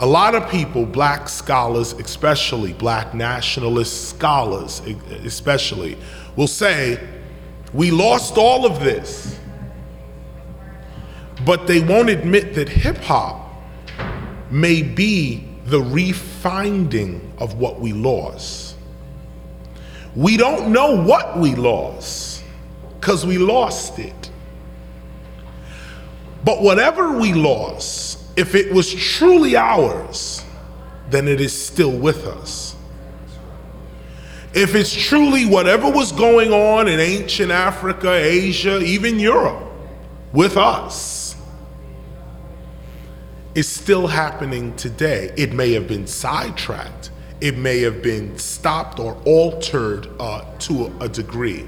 A lot of people, black scholars especially, black nationalist scholars especially, will say, we lost all of this. But they won't admit that hip hop may be the refinding of what we lost. We don't know what we lost because we lost it. But whatever we lost, if it was truly ours, then it is still with us. If it's truly whatever was going on in ancient Africa, Asia, even Europe, with us, is still happening today. It may have been sidetracked, it may have been stopped or altered uh, to a degree.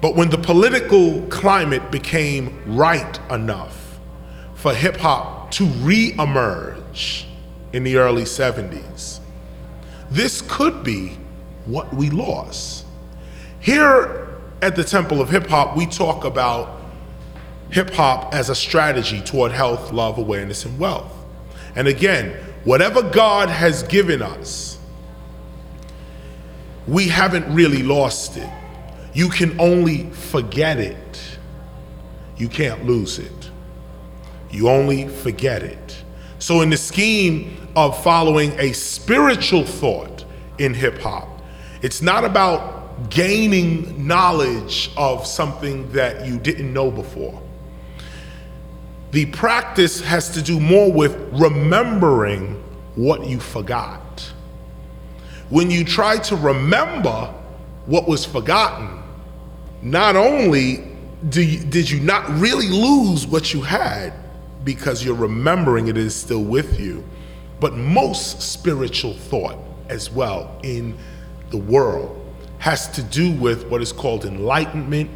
But when the political climate became right enough for hip hop to re emerge in the early 70s, this could be what we lost. Here at the Temple of Hip Hop, we talk about hip hop as a strategy toward health, love, awareness, and wealth. And again, whatever God has given us, we haven't really lost it. You can only forget it. You can't lose it. You only forget it. So, in the scheme of following a spiritual thought in hip hop, it's not about gaining knowledge of something that you didn't know before. The practice has to do more with remembering what you forgot. When you try to remember what was forgotten, not only you, did you not really lose what you had because you're remembering it is still with you, but most spiritual thought as well in the world has to do with what is called enlightenment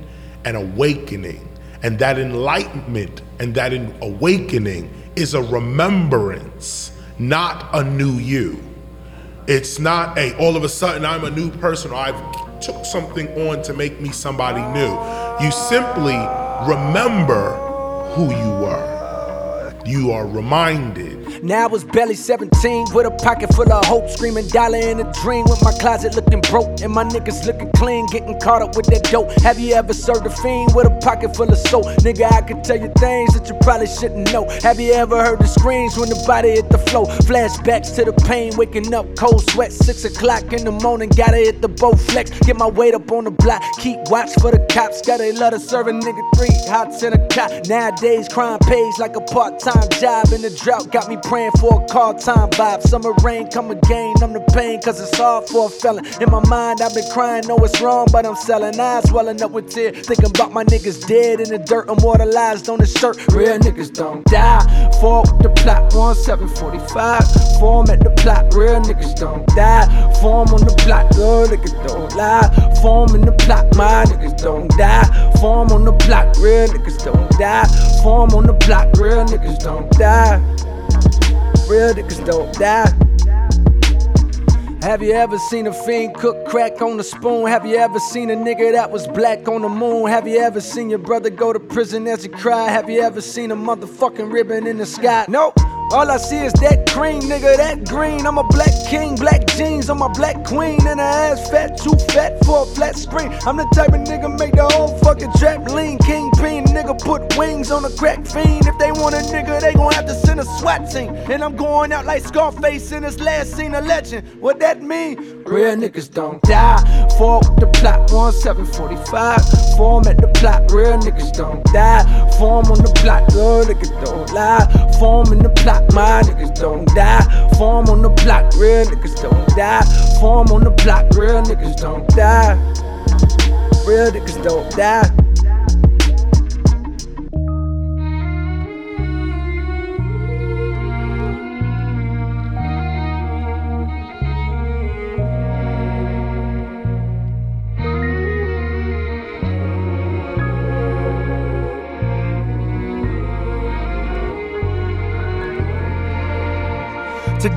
and awakening. And that enlightenment and that awakening is a remembrance, not a new you. It's not a all of a sudden I'm a new person or I've took something on to make me somebody new. You simply remember who you were you are reminded. Now I was barely 17 with a pocket full of hope, screaming dollar in a dream with my closet looking broke and my niggas looking clean, getting caught up with that dope. Have you ever served a fiend with a pocket full of soap? Nigga, I could tell you things that you probably shouldn't know. Have you ever heard the screams when the body hit the floor? Flashbacks to the pain, waking up cold sweat, six o'clock in the morning, gotta hit the boat flex, get my weight up on the block, keep watch for the cops, gotta let a nigga three hots in a cot. Nowadays, crime pays like a part time job and the drought got me praying for a call time vibe. Summer rain come again, I'm the pain cause it's hard for a felon. In my mind, I've been crying, know it's wrong, but I'm selling eyes, swelling up with tears. Thinking about my niggas dead in the dirt, immortalized on the shirt. Real niggas don't die. Fall with the plot, 1745. Form at the plot, real niggas don't die. Form on the plot, real niggas don't lie. Form in the plot, my niggas don't die. Form on the plot, real niggas don't die. Form on the plot, real niggas don't die. Real niggas don't die. Have you ever seen a fiend cook crack on a spoon? Have you ever seen a nigga that was black on the moon? Have you ever seen your brother go to prison as he cried? Have you ever seen a motherfucking ribbon in the sky? Nope. All I see is that cream, nigga, that green. I'm a black king, black jeans I'm a black queen, and her ass fat, too fat for a flat screen. I'm the type of nigga make the whole fucking trap lean. Kingpin, nigga, put wings on a crack fiend. If they want a nigga, they gon' have to send a SWAT team. And I'm going out like Scarface in his last scene of legend. What that mean? Real niggas don't die. Fall with the plot, 1745. Form at the plot, real niggas don't die. Form on the plot, real niggas don't lie. Form in the plot my niggas don't die. Form on the block, real niggas don't die. Form on the block, real niggas don't die. Real niggas don't die.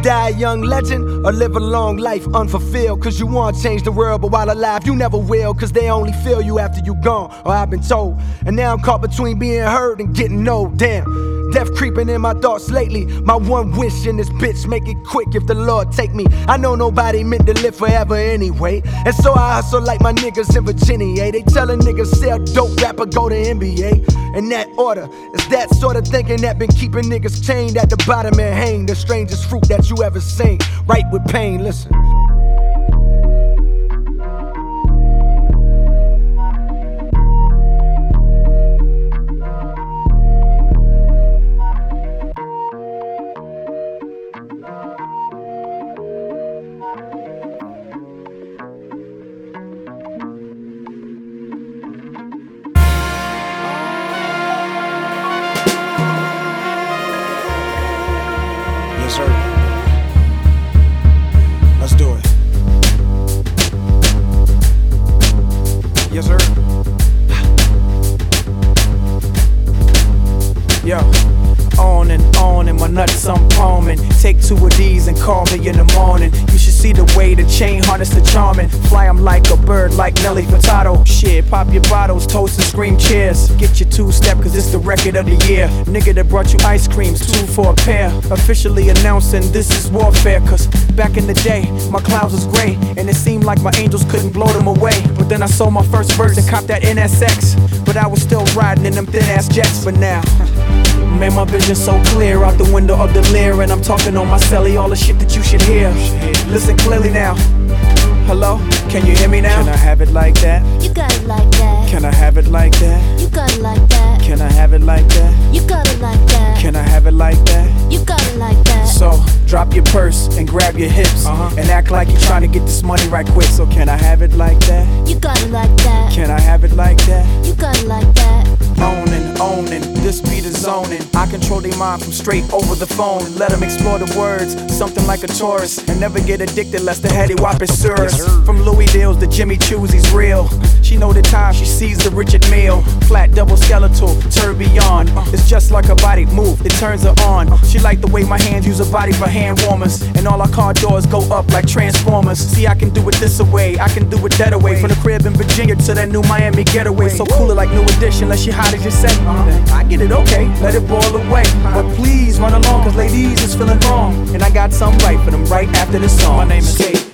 Die a young legend or live a long life unfulfilled. Cause you want to change the world, but while alive, you never will. Cause they only feel you after you gone, or I've been told. And now I'm caught between being heard and getting old. Damn. death creeping in my thoughts lately. My one wish in this bitch, make it quick if the Lord take me. I know nobody meant to live forever anyway. And so I hustle like my niggas in Virginia. They tell a nigga sell dope, rapper go to NBA. In that order, it's that sort of thinking that been keeping niggas chained at the bottom and hang. The strangest fruit that you ever seen. Right with pain, listen. Take two of these and call me in the morning. You should see the way the chain harness the charming. Fly 'em like a bird, like Nelly Furtado. Shit, pop your bottles, toast and scream cheers. Get your two step, cause it's the record of the year. Nigga that brought you ice creams, two for a pair. Officially announcing this is warfare, cause back in the day, my clouds was gray. And it seemed like my angels couldn't blow them away. But then I sold my first verse and copped that NSX. But I was still riding in them thin ass jets, for now. Man, my vision so clear out the window of the Lear, and I'm talking on my celly, all the shit that you should hear. Listen clearly now. Hello, can you hear me now? Can I have it like that? You got it like that. Can I have it like that? You got it like that. Can I have it like that? You got it like that. Can I have it like that? You got it like that. So drop your purse and grab your hips and act like you're trying to get this money right quick. So can I have it like that? You got it like that. Can I have it like that? You got it like that. Owning, owning, this beat is zoning. I control their mind from straight over the phone. Let them explore the words, something like a tourist. And never get addicted lest the heady whop is serious. From Louis Deals to Jimmy Choo's, he's real. She know the time she sees the Richard Mille. Flat double skeletal, tourbillon. It's just like a body move, it turns her on. She like the way my hands use her body for hand warmers. And all our car doors go up like transformers. See, I can do it this away, I can do it that away. From the crib in Virginia to that new Miami getaway. So cool it like new edition, unless you hot as you said. Uh-huh. I get it okay, let it boil away. But please run along, cause ladies is feeling wrong. And I got some right for them right after this song. My name is Kate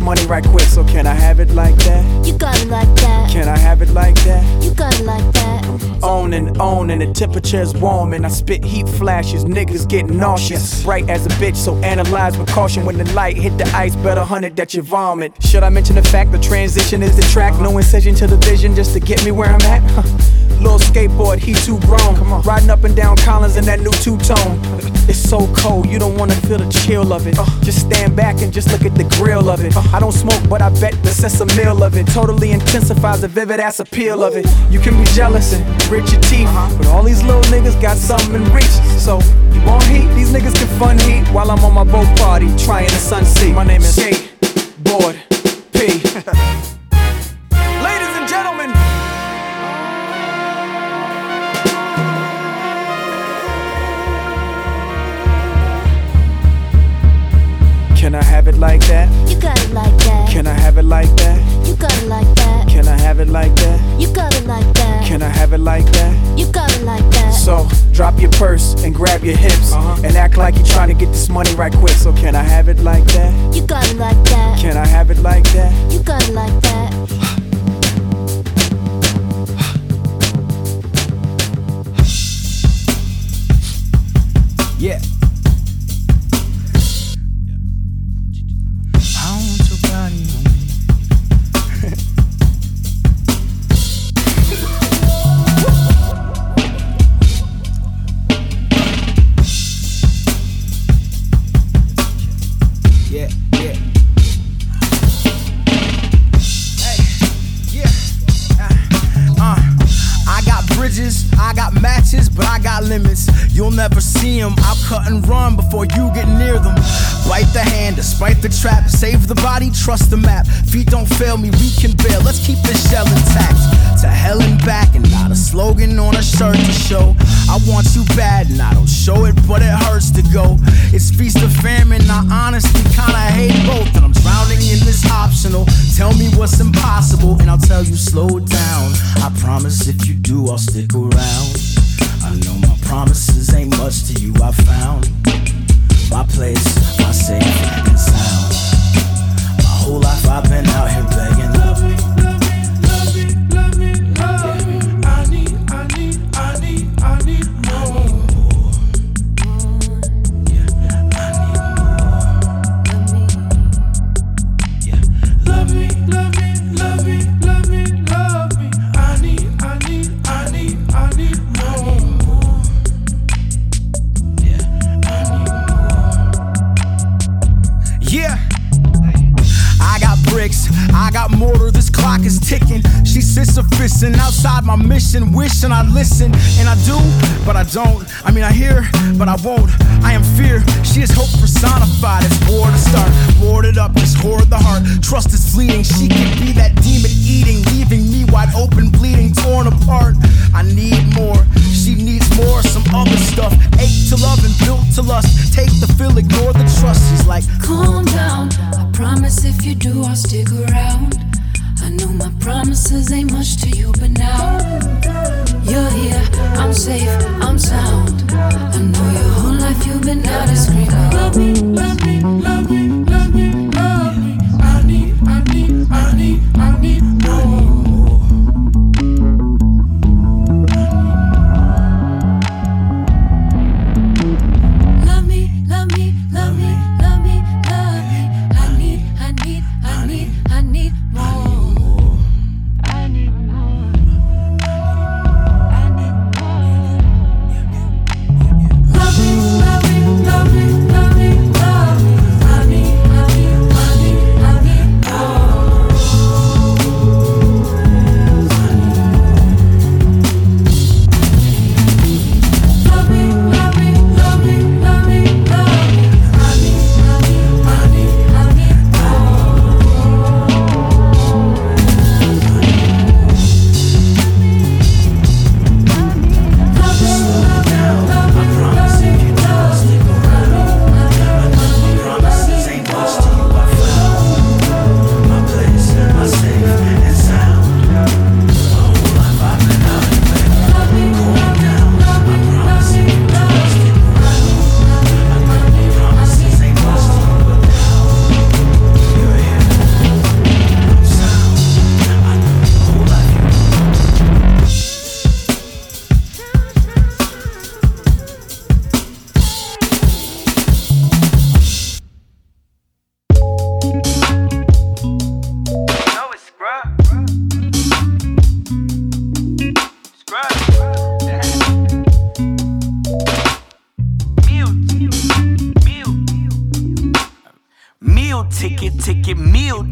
this money right quick. So can I have it like that? You got it like that. Can I have it like that? You got it like that. On and on, and the temperature's warm, and I spit heat flashes. Niggas get nauseous, bright as a bitch. So analyze with caution when the light hit the ice. Better hunt it that you vomit. Should I mention the fact the transition is the track? No incision to the vision just to get me where I'm at. Huh. Little skateboard, he too grown. Come on. Riding up and down Collins in that new two tone. It's so cold, you don't wanna feel the chill of it. Uh. Just stand back and just look at the grill of it. Uh. I don't smoke, but I bet the sense of meal of it totally intensifies the vivid ass appeal of it. You can be jealous and grit your teeth, uh-huh. but all these little niggas got something in reach. So you want heat? These niggas can fun heat while I'm on my boat party trying to sun sea. My name is Skate have it like that? You got it like that. Can I have it like that? You got it like that. Can I have it like that? You got it like that. Can I have it like that? You got it like that. So drop your purse and grab your hips and act like you're trying to get this money right quick. So can I have it like that? You got it like that. Can I have it like that? You got it like that. Yeah. Trust the map. Feet don't fail me, we can bail. Let's keep the shell intact. To hell and back, and not a slogan on a shirt to show. I want you bad, and I don't show it, but it hurts to go. It's feast or famine, I honestly kinda hate both. And I'm drowning in this optional. Tell me what's impossible, and I'll tell you slow down. I promise if you do, I'll stick around. I know my promises ain't much to you, I found my place, my mission, wishing I listen. And I do, but I don't. I mean, I hear, but I won't. I am fear, she is hope personified. It's war to start, boarded up, just hoard the heart. Trust is fleeting, she can be that demon eating, leaving me wide open, bleeding, torn apart. I need more, she needs more, some other stuff. Ache to love and built to lust. Take the feel, ignore the trust. She's like, Calm down. I promise if you do, I'll stick around. I know my promises ain't much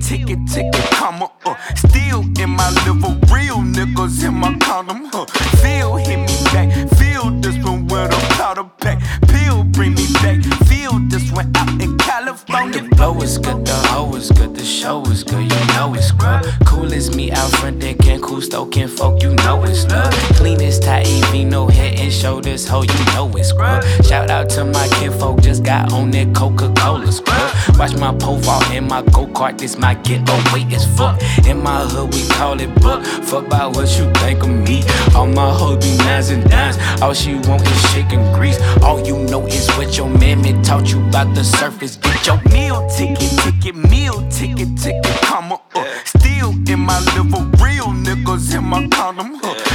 ticket, ticket, my go kart, this my get away as fuck. In my hood, we call it buck. Fuck about what you think of me. All my hoes be nines and dimes, all she want is chicken grease. All you know is what your mammy taught you about the surface. Get your meal ticket, ticket, meal ticket, ticket, comma, uh. Still in my liver, real niggas in my condom, huh.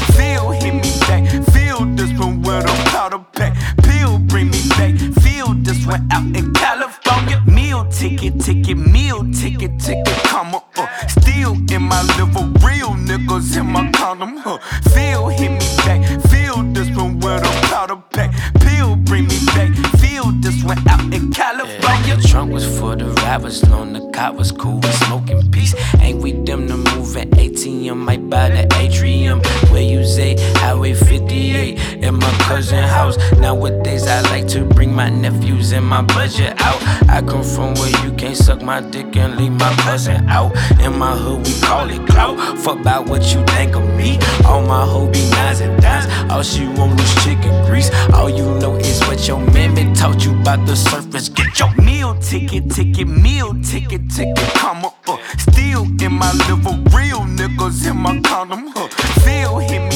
Cousin house. Nowadays, I like to bring my nephews and my budget out. I come from where you can't suck my dick and leave my cousin out. In my hood, we call it clout. Fuck about what you think of me. All my hoe be nines and dimes. All she want is chicken grease. All you know is what your mammy taught you about the surface. Get your Meal ticket, ticket, meal ticket, ticket, comma, uh. Still in my liver, real niggas in my condom, huh. Feel hit me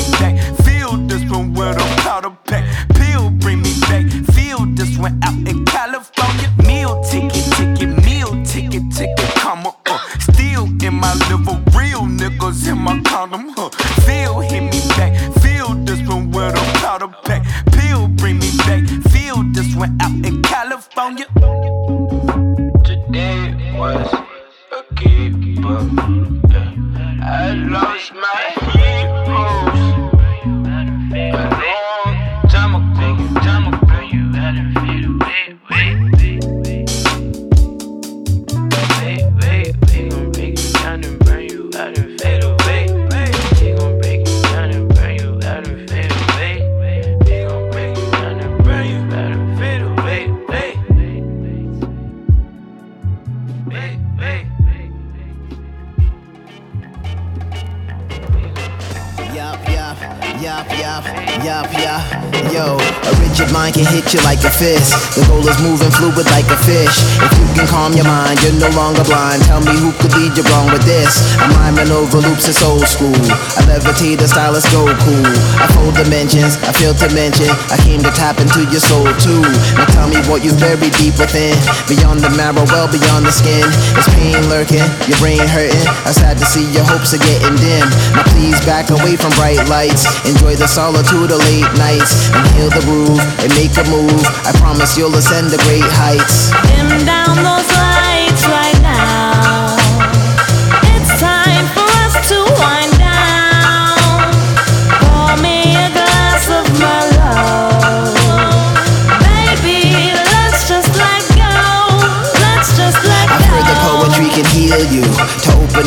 yup. Yo, a rigid mind can hit you like a fist. The goal is moving fluid like a fish. If you can calm your mind, you're no longer blind. Tell me who could lead you wrong with this. I'm rhyming over loops, it's old school. I levitate, the stylus go cool. I fold dimensions, I feel to mention. I came to tap into your soul too. Now tell me what you've buried deep within. Beyond the marrow, well beyond the skin. Is pain lurking, your brain hurting. I'm sad to see your hopes are getting dim. Now please back away from bright lights. Enjoy the solitude of late nights. And heal the groove and make a move. I promise you'll ascend to great heights. Dim down those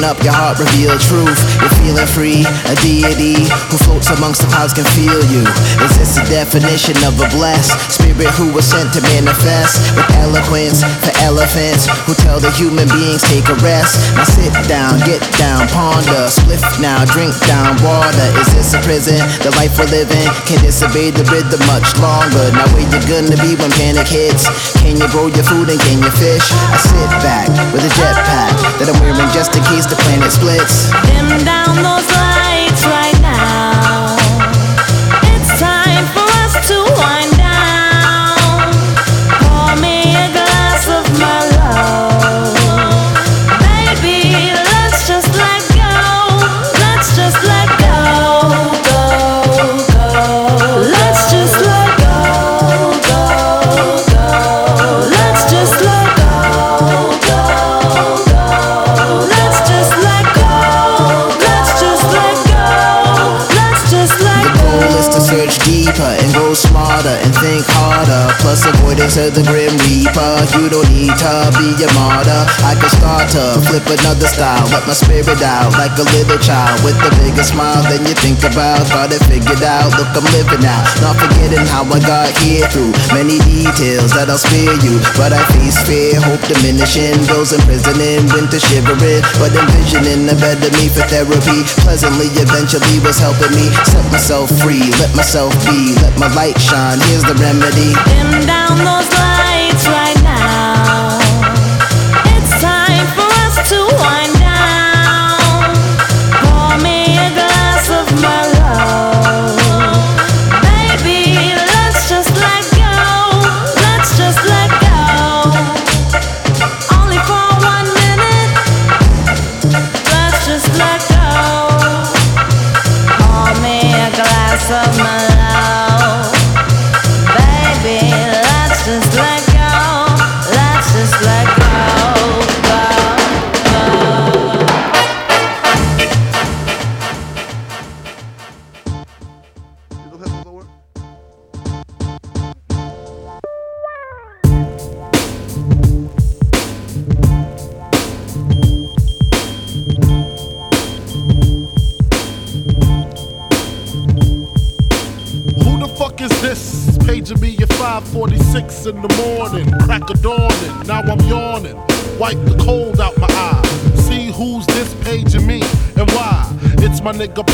open up your heart, reveal truth. You're feeling free, a deity who floats amongst the clouds can feel you. Is this the definition of a blessed spirit who was sent to manifest with eloquence for elephants who tell the human beings take a rest? Now sit down, get down, ponder, spliff now, drink down water. Is this a prison? The life we're living can disobey the rhythm much longer. Now where you gonna be when panic hits? Can you grow your food and can you fish? I sit back with a jetpack that I'm wearing just in case the planet splits. Dim down those lights be a martyr. I can start to flip another style. Let my spirit out like a little child with a bigger smile than you think about. Got it figured out. Look, I'm living now. Not forgetting how I got here through many details that I'll spare you. But I face fear, hope diminishing. Bills imprisoning, winter shivering. But envisioning a better me for therapy. Pleasantly, eventually was helping me set myself free. Let myself be, let my light shine. Here's the remedy. Dim down those lights right of my love.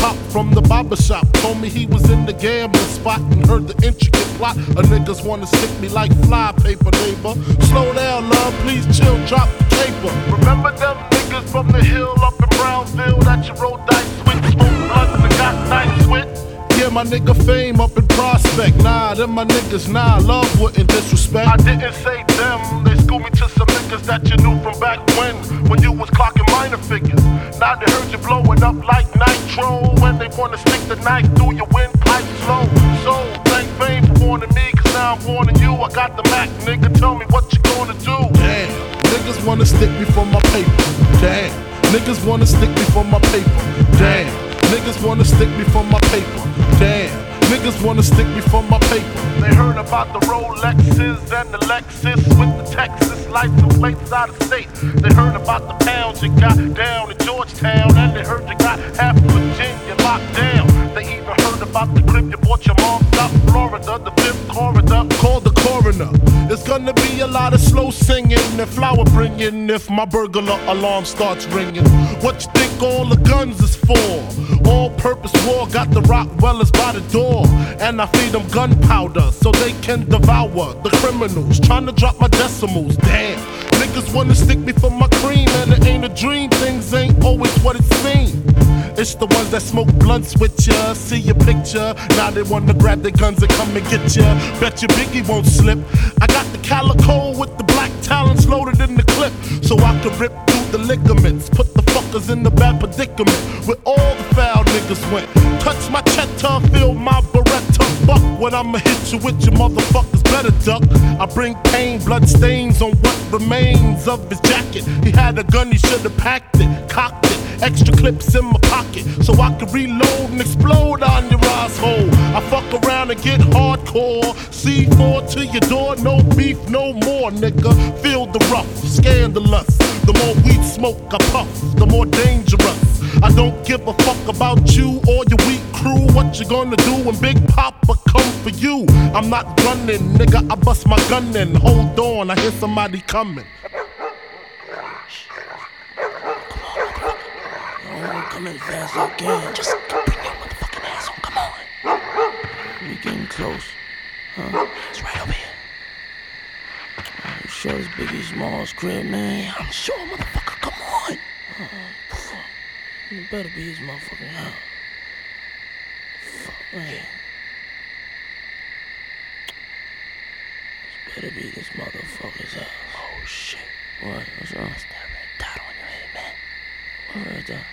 Pop from the barber shop. Told me he was in the gambling spot and heard the intricate plot. A niggas wanna stick me like fly paper, neighbor. Slow down, love, please chill, drop the paper. Remember them niggas from the hill up in Brownsville that you rolled dice with? Smoke blunts and got nice with? Yeah, my nigga fame up in Prospect. Nah, them my niggas, nah, love wouldn't disrespect. I didn't say them, they schooled me to some niggas that you knew from back when, when you was clocking minor figures. Now they heard you blowing up like nitro, when they wanna stick the knife through your windpipe slow. So, thank fame for warning me, cause now I'm warning you. I got the Mac, nigga, tell me what you gonna do. Damn, niggas wanna stick me for my paper. Damn, niggas wanna stick me for my paper. Damn. Niggas wanna stick me for my paper. Wanna stick me for my paper. They heard about the Rolexes and the Lexus with the Texas license plates out of state. They heard about the pounds you got down in Georgetown, and they heard you got half of a lot of slow singing and flower bringing if my burglar alarm starts ringing. What you think all the guns is for? All purpose war got the Rottweilers by the door. And I feed them gunpowder so they can devour the criminals. Trying to drop my decimals, damn. Niggas wanna stick me for my cream, and it ain't a dream. Things ain't always what it seems. It's the ones that smoke blunts with ya, see your picture. Now they wanna grab their guns and come and get ya. Bet your Biggie won't slip. I got the calico with the black talons loaded in the clip, so I can rip through the ligaments. Put the fuckers in the bad predicament where all the foul niggas went. Touch my cheddar, feel my. When I'ma hit you with your motherfuckers, better duck. I bring pain, blood stains on what remains of his jacket. He had a gun, he should've packed it, cocked it. Extra clips in my pocket so I can reload and explode on your asshole. I fuck around and get hardcore. C4 to your door, no beef, no more, nigga. Feel the rough, scandalous. The more weed smoke I puff, the more dangerous. I don't give a fuck about you or your gonna do when Big Papa come for you? I'm not running, nigga. I bust my gun in. Hold on, I hear somebody coming. Come in fast can. Just bring your motherfucking ass on. Come on. We getting close. Huh? It's right over here. You sure it's Biggie Smalls crib, man? I'm sure, motherfucker. Come on. Uh, it better be his motherfucking house. Fuck, man. This better be this motherfucker's house. Oh, shit. What? What's wrong? What's that red dot on your head, man? What red dot?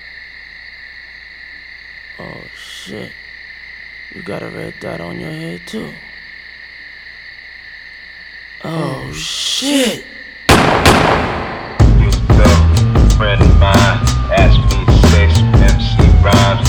Oh shit. You got a red dot on your head too. Oh, oh shit. friend of mine asked me to say some MC rhymes,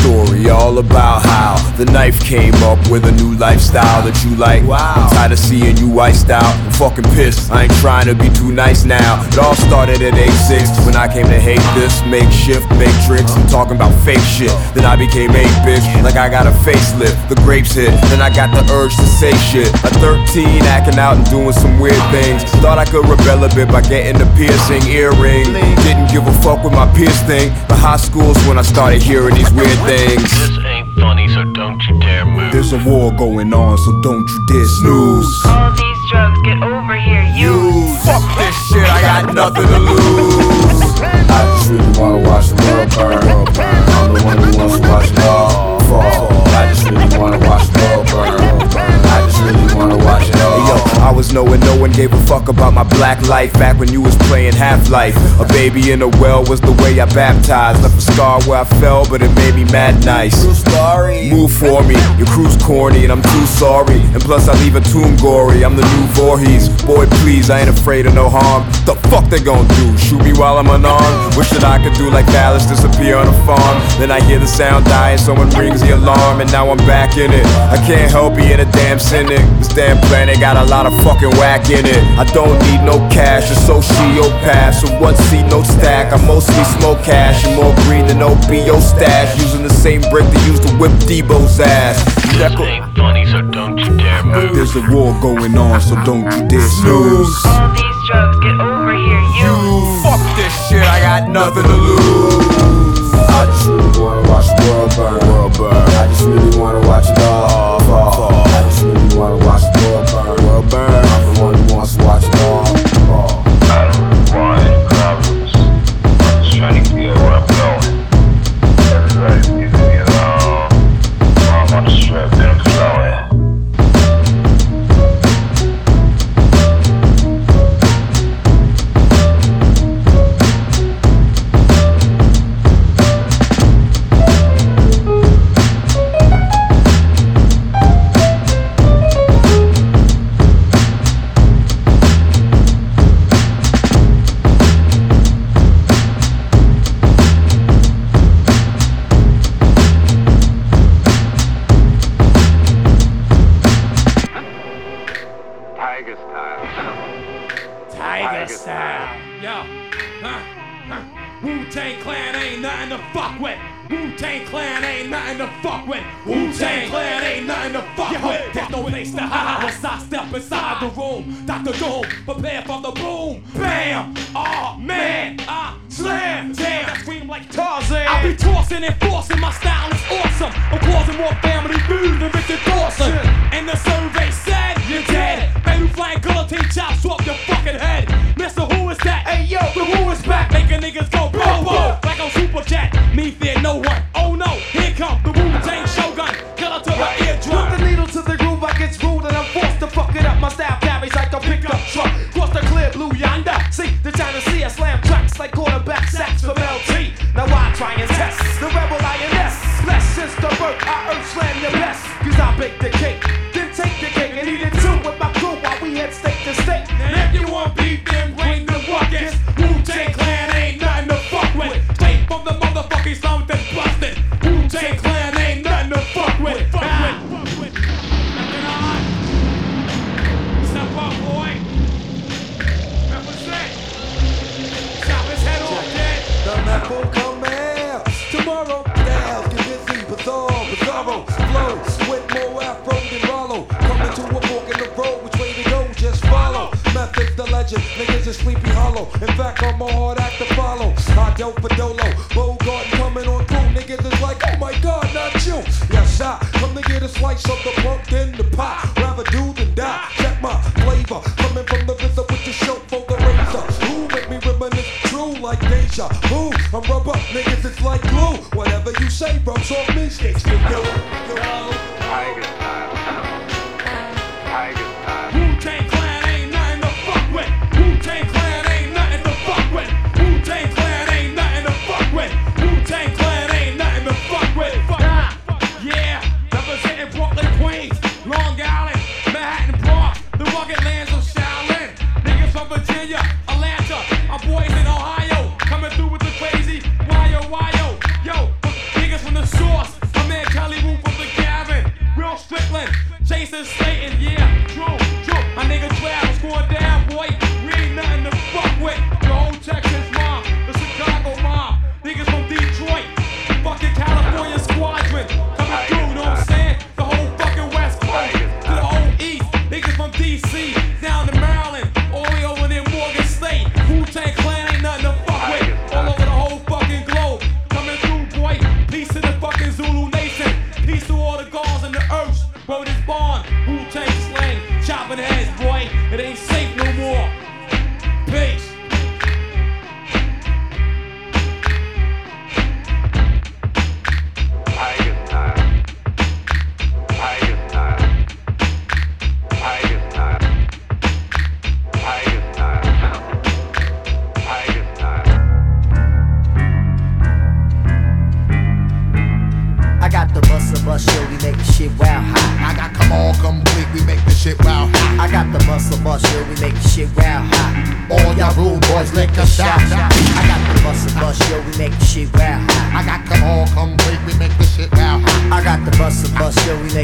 story all about how the knife came up with a new lifestyle that you like. Wow. I'm tired of seeing you iced out. I'm fucking pissed. I ain't trying to be too nice now. It all started at age six when I came to hate this makeshift matrix. I'm talking about fake shit. Then I became a bitch like I got a facelift. The grapes hit. Then I got the urge to say shit. At 13, acting out and doing some weird things. Thought I could rebel a bit by getting the piercing earring. Didn't give a fuck with my pierce thing. The high school's when I started hearing these weird things. This ain't funny, so don't you dare move. There's a war going on, so don't you dare snooze. All these drugs, get over here, you. Fuck this shit, I got nothing to lose. I just really wanna watch the world burn. I'm the one who wants to watch it all fall. I just really wanna watch the world burn really wanna watch it all. Hey, yo, I was knowing no one gave a fuck about my black life back when you was playing Half Life. A baby in a well was the way I baptized. Left a scar where I fell, but it made me mad nice. True story. Move for me, your crew's corny, and I'm too sorry. And plus, I leave a tomb gory. I'm the new Voorhees. Boy, please, I ain't afraid of no harm. The fuck they gon' do? Shoot me while I'm unarmed? Wish that I could do like Dallas, disappear on a farm. Then I hear the sound dying, someone rings the alarm, and now I'm back in it. I can't help being a damn sinner. This damn planet got a lot of fucking whack in it. I don't need no cash, a sociopath. So one seat, no stack. I mostly smoke cash and more green than OBO stash. Using the same brick to use to whip Debo's ass. This ain't funny, so don't you dare move. There's a war going on, so don't you dare snooze. All these drugs, get over here, you. Fuck this shit, I got nothing to lose.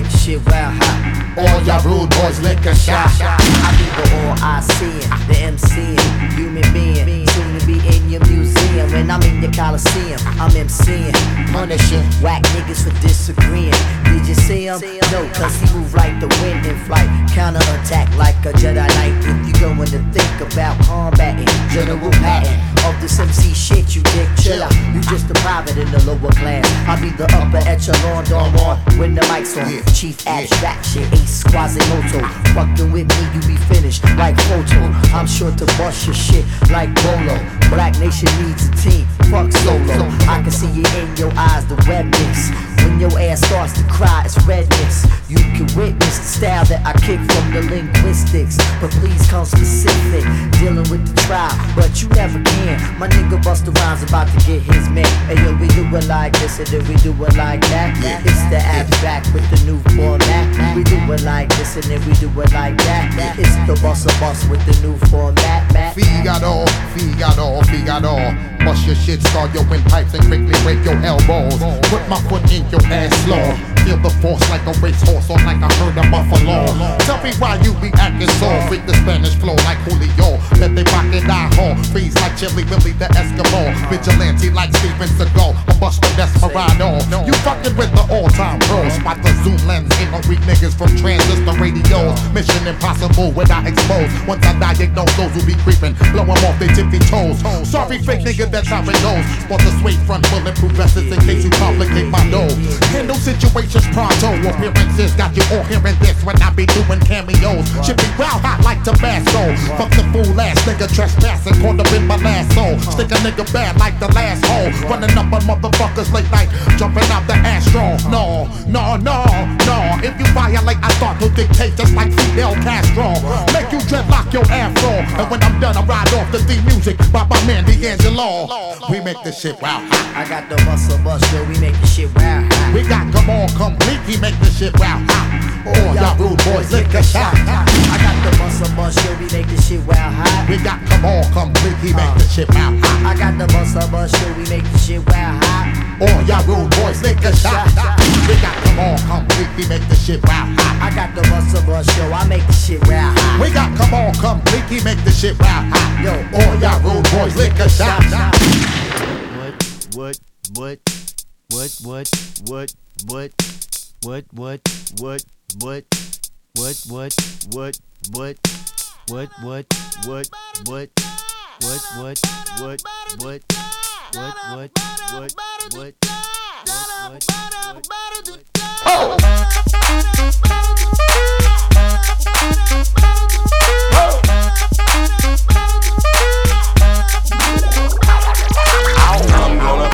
Shit. All y'all rude boys lick a shot. I be the all I seeing, the MCing, human being, soon to be in your museum. When I'm in your Coliseum, I'm MCing, punishing whack niggas for disagreeing. Did you see him? No, cause he move like the wind in flight, counter attack like a Jedi Knight. If you going to think about combating, General Patton of this MC shit, you dick chill out. You just a private in the lower class. I be the upper echelon, Don Juan, when the mic's on. Chief abstraction, ace Quasimodo. Fucking with me, you be finished like photo. I'm sure to bust your shit like Bolo. Black Nation needs a team, fuck solo. I can see it in your eyes, the redness. When your ass starts to cry, it's redness. You can witness the style that I kick from the linguistics. But please come specific, dealing with the trial. But you never can. My nigga Busta Rhymes about to get his man. Hey yo, we do it like this and then we do it like that. It's the abstract with the new format. We do it like this and then we do it like that. It's the Busta Bus with the new format. Matt. Figaro, Figaro, Figaro. Bust your shit, start your windpipes and quickly break your elbows. Put my foot in your ass slow. Feel the force like a racehorse or like a herd of buffalo. Tell me why you be acting so. Freak the Spanish flow like Julio. Let they rock it die home. Freeze like Chilly Willy the Eskimo. Vigilante like Steven Seagal. A buster desperado. You fucking with the all-time pros. Spot the zoom lens. Ain't no weak niggas from transistor radios. Mission impossible when I expose. Once I diagnose those who be creeping. Blow them off their tippy toes. Sorry, fake nigga, that's how it goes. Sport the suede front bulletproof vests in case you complicate my dough. Handle situations pronto. Appearances got you all hearing this when I be doing cameos. Should be wild hot like Tabasco. Fuck the fool ass nigga trespassing. Caught up in my last soul. Uh-huh. Stick a nigga bad like the last hole. Running up on motherfuckers late night. Jumping out the Astro. Uh-huh. No, no, no, no. If you violate, I start to dictate just like Fidel Castro. Make you dreadlock your afro. And when I'm done, I ride off the theme music by my man D'Angelo. We make this shit wow. I got the muscle bust, yo, we make the shit wow. We got come on complete, he make this shit wow. All y'all rude boys lick a shot. I got the muscle bust, yo, we make the shit wow hot. We got come on complete, he make the shit wow. I got the muscle bust, yo, we make the shit wow hot. All y'all rude boys lick a shot. We got come on complete, he make the shit wow. I got the muscle bust, yo, I make the shit wow hot. We got come on complete, he make the shit wow. Yo, all y'all rude boys lick a shot. What, what, what, what, what, what, what, what, what, what, what, what, what, what, what, what, what, what, what, what, what, what, what, what, what, what what I'm gonna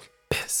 piss.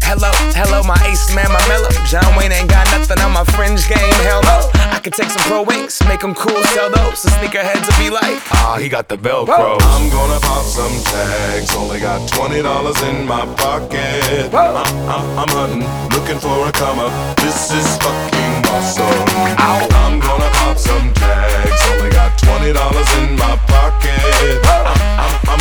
Hello, hello, my ace man, my mellow. John Wayne ain't got nothing on my fringe game. Hell no. I could take some pro wings, make them cool, sell those. The sneakerheads will be like, ah, he got the Velcro. I'm gonna pop some tags. Only got twenty dollars in my pocket. I'm, I'm, I'm hunting, looking for a come up. This is fucking awesome. I'm gonna pop some tags. Only got twenty dollars in my pocket. I'm,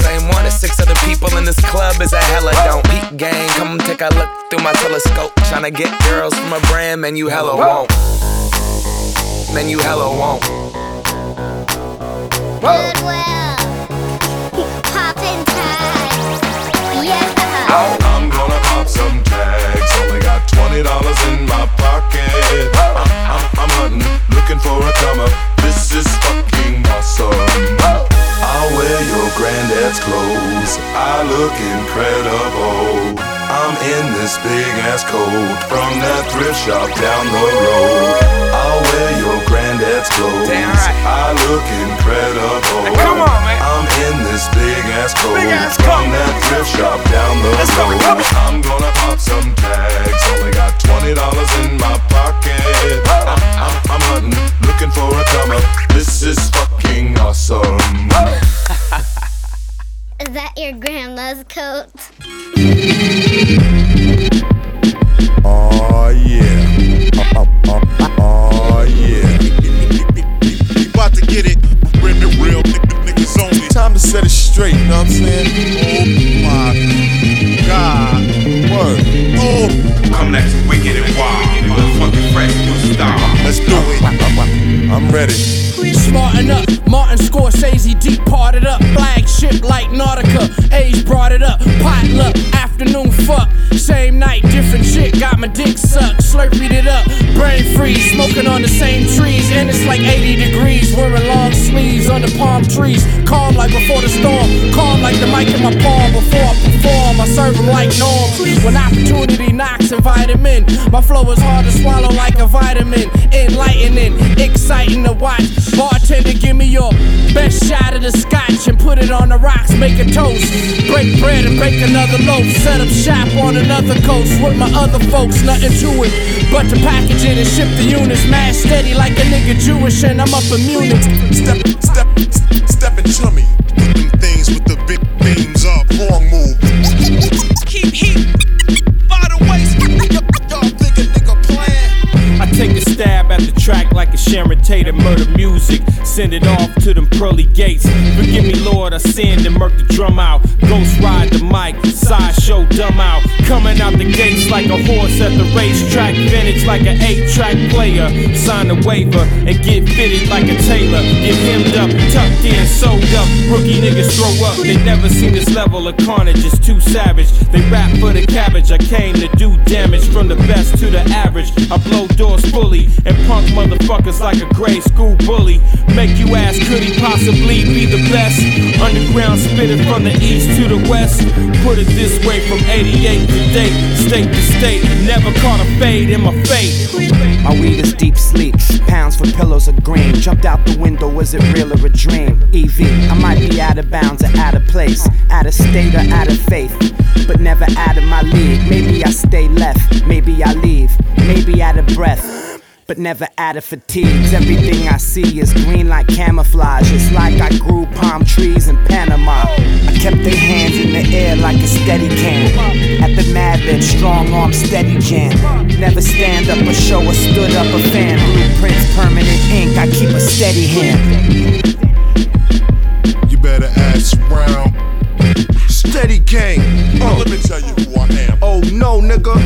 same one as six other people in this club is a hella don't. Peak gang, come take a look through my telescope. Tryna get girls from a brand, man, you hella won't. Man, you hella won't. Goodwill. Poppin' tags. Yeah. Uh-huh. Oh, I'm gonna pop some tags. Only got twenty dollars in my pocket. Coat from that thrift shop down the road. I'll wear your granddad's clothes. I look incredible. come on, man. I'm in this big ass coat from that thrift shop down the road. I'm gonna pop some tags. Only got twenty dollars in my pocket. I'm, I'm, I'm hunting, looking for a come up. This is fucking awesome. Is that your grandma's coat? like 80 degrees, long sleeves under palm trees. Calm like before the storm, calm like the mic in my palm. Before I perform, I serve them like norms. When opportunity knocks, invite 'em in. My flow is hard to swallow like a vitamin, enlightening, exciting to watch. Bartender, give me your best shot of the scotch and put it on the rocks, make a toast. Break bread and bake another loaf. Set up shop on another coast with my other folks, nothing to it. But to package it and ship the units, mad steady like a nigga Jewish, and I'm up in Munich. Step, step, stepping chummy. Put them things with the big beams up. Wrong move. Keep heat a Sharon Tater murder music. Send it off to them pearly gates. Forgive me, Lord, I sinned and murked the drum out. Ghost ride the mic, sideshow dumb out. Coming out the gates like a horse at the racetrack. Vintage like an eight track player. Sign a waiver and get fitted like a tailor. Get hemmed up, tucked in, sewed up. Rookie niggas throw up. They never seen this level of carnage. It's too savage. They rap for the cabbage. I came to do damage from the best to the average. I blow doors fully and punk motherfuckers like a grade school bully. Make you ask, could he possibly be the best? Underground spitting from the east to the west. Put it this way from 88 to date, state to state. Never caught a fade in my fate. My weed is deep sleep, pounds for pillows of green. Jumped out the window, was it real or a dream? EV, I might be out of bounds or out of place, out of state or out of faith, but never out of my league. Maybe I stay left, maybe I leave, maybe out of breath. But never out of fatigues. Everything I see is green like camouflage. It's like I grew palm trees in Panama. I kept their hands in the air like a steady can. At the Madlib, strong arm, steady jam. Never stand up or show or stood up a fan. Blueprints, permanent ink, I keep a steady hand. You better ask round. Steady gang. Oh, uh, let me tell you who I am. Oh no, nigga.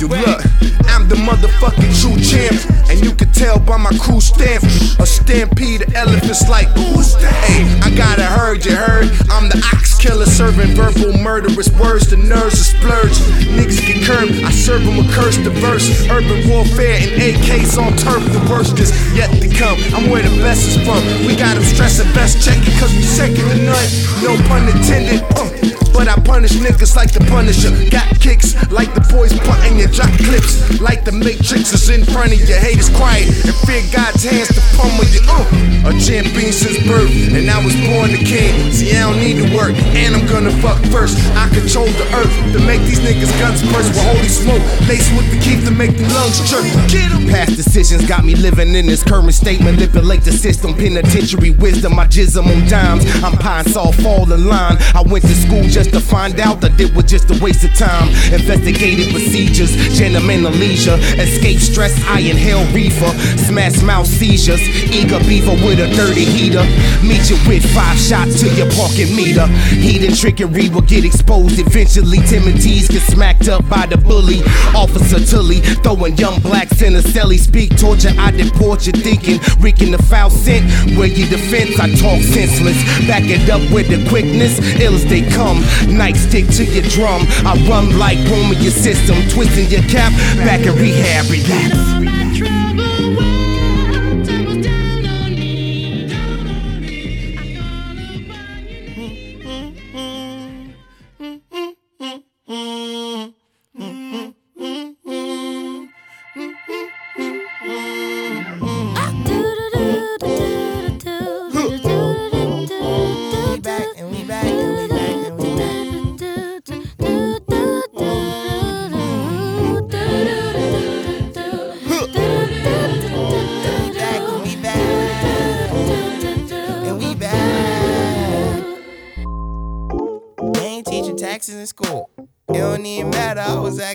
You look, I'm the motherfucking true champ. And you can tell by my crew stamp. A stampede of elephants like, who's that? Hey, I got a herd, you heard. I'm the ox killer serving verbal murderous words. The nerves are splurge. Niggas get curved. I serve them a curse. The verse. Urban warfare and AKs on turf. The worst is yet to come. I'm where the best is from. We got them stressing best check it cause we second to none. No pun intended. Uh. But I punish niggas like the Punisher. Got kicks like the boys punting your drop clips. Like the Matrix is in front of your Haters quiet and fear God's hands to pummel you. Uh, a champion since birth, and I was born a king. See, I don't need to work, and I'm gonna fuck first. I control the earth to make these niggas guns burst with holy smoke. Laced with the key to make the lungs chirp. Get 'em. Past decisions got me living in this current state. Manipulate the system, penitentiary wisdom. I jism on dimes. I'm pine saw fall in line. I went to school just to find out that it was just a waste of time. Investigated procedures, gentlemen leisure. Escape stress, I inhale reefer. Smash mouth seizures. Eager beaver with a dirty heater. Meet you with five shots to your parking meter. Heat and trickery will get exposed eventually. Timothy's get smacked up by the bully. Officer Tully throwing young blacks in a celly. Speak torture, I deport you thinking. Reeking the foul scent. Where you defense, I talk senseless. Back it up with the quickness. Ill as they come. Nightstick to your drum. I run like booming your system. Twisting your cap. Back in rehab, relax.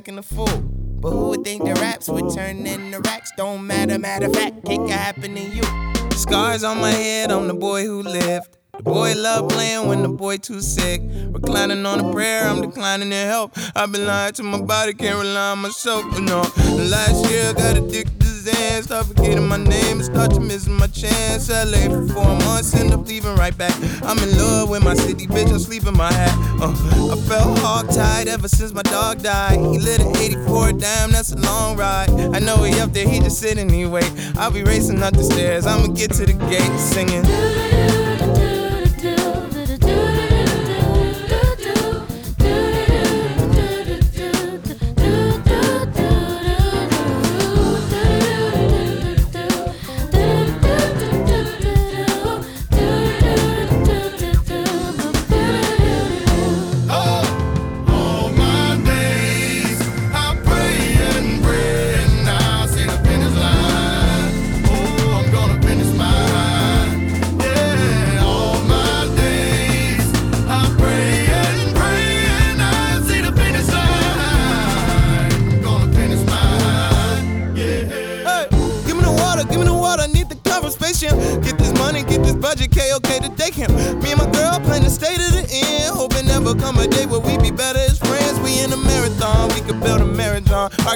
Acting a fool. But who would think the raps would turn into racks? Don't matter, matter of fact, it could happen to you. Scars on my head, I'm the boy who lived. The boy love playing when the boy too sick. Reclining on a prayer, I'm declining in help. I've been lying to my body, can't rely on myself. But no, last year I got addicted to Start forgetting my name and start to missing my chance. LA for four months, end up leaving right back. I'm in love with my city, bitch, I'm sleeping my hat. Uh, I felt hog tied ever since my dog died. He lit an 84, damn, that's a long ride. I know he up there, he just sitting anyway. I'll be racing up the stairs, I'ma get to the gate singing.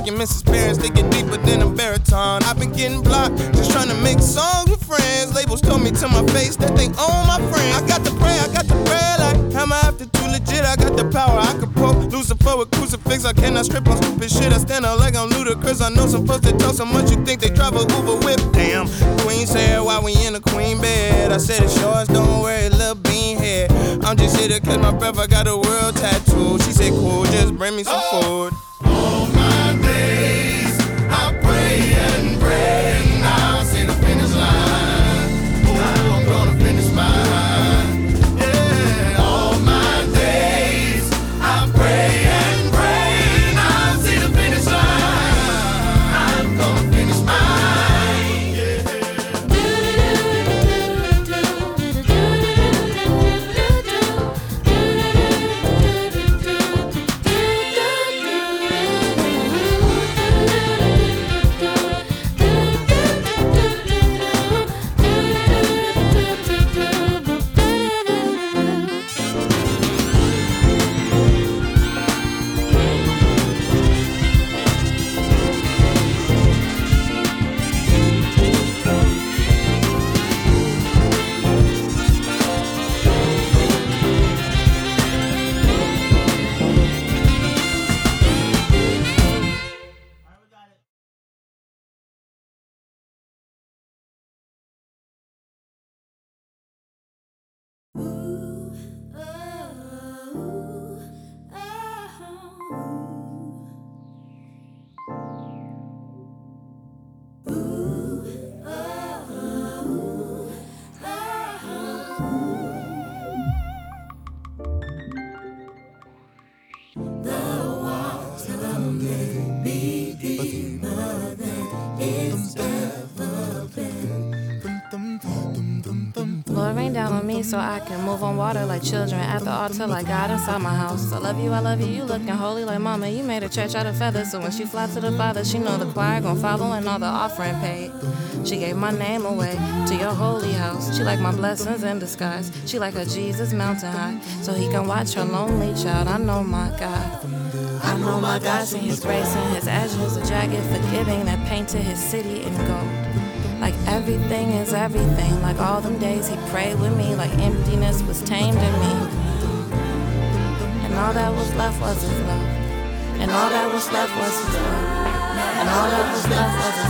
Arguments as parents, they get deeper than a baritone. I've been getting blocked, just trying to make songs with friends. Labels told me to my face that they own my friends. I got the pray, I got the prayer like, am I after too legit? I got the power, I could poke Lucifer with crucifix. I cannot strip on stupid shit. I stand out like I'm ludicrous. I know some folks that talk so much you think they drive a Uber whip. Damn, Queen said why we in a queen bed. I said it's yours, don't worry, little bean head. I'm just here to catch my breath. I got a world tattoo. She said cool, just bring me some oh. food. My so I can move on water like children at the altar like God inside my house. I love you, I love you, you looking holy like mama. You made a church out of feathers, so when she fly to the Father, she know the choir gon' follow and all the offering paid. She gave my name away to your holy house. She like my blessings in disguise. She like a Jesus mountain high, so he can watch her lonely child. I know my God. I know my God, seen his grace and his ashes, a jagged forgiving that painted his city in gold. Everything is everything. Like all them days he prayed with me. Like emptiness was tamed in me. And all that was left was his love. And all that was left was his love. And all that was left was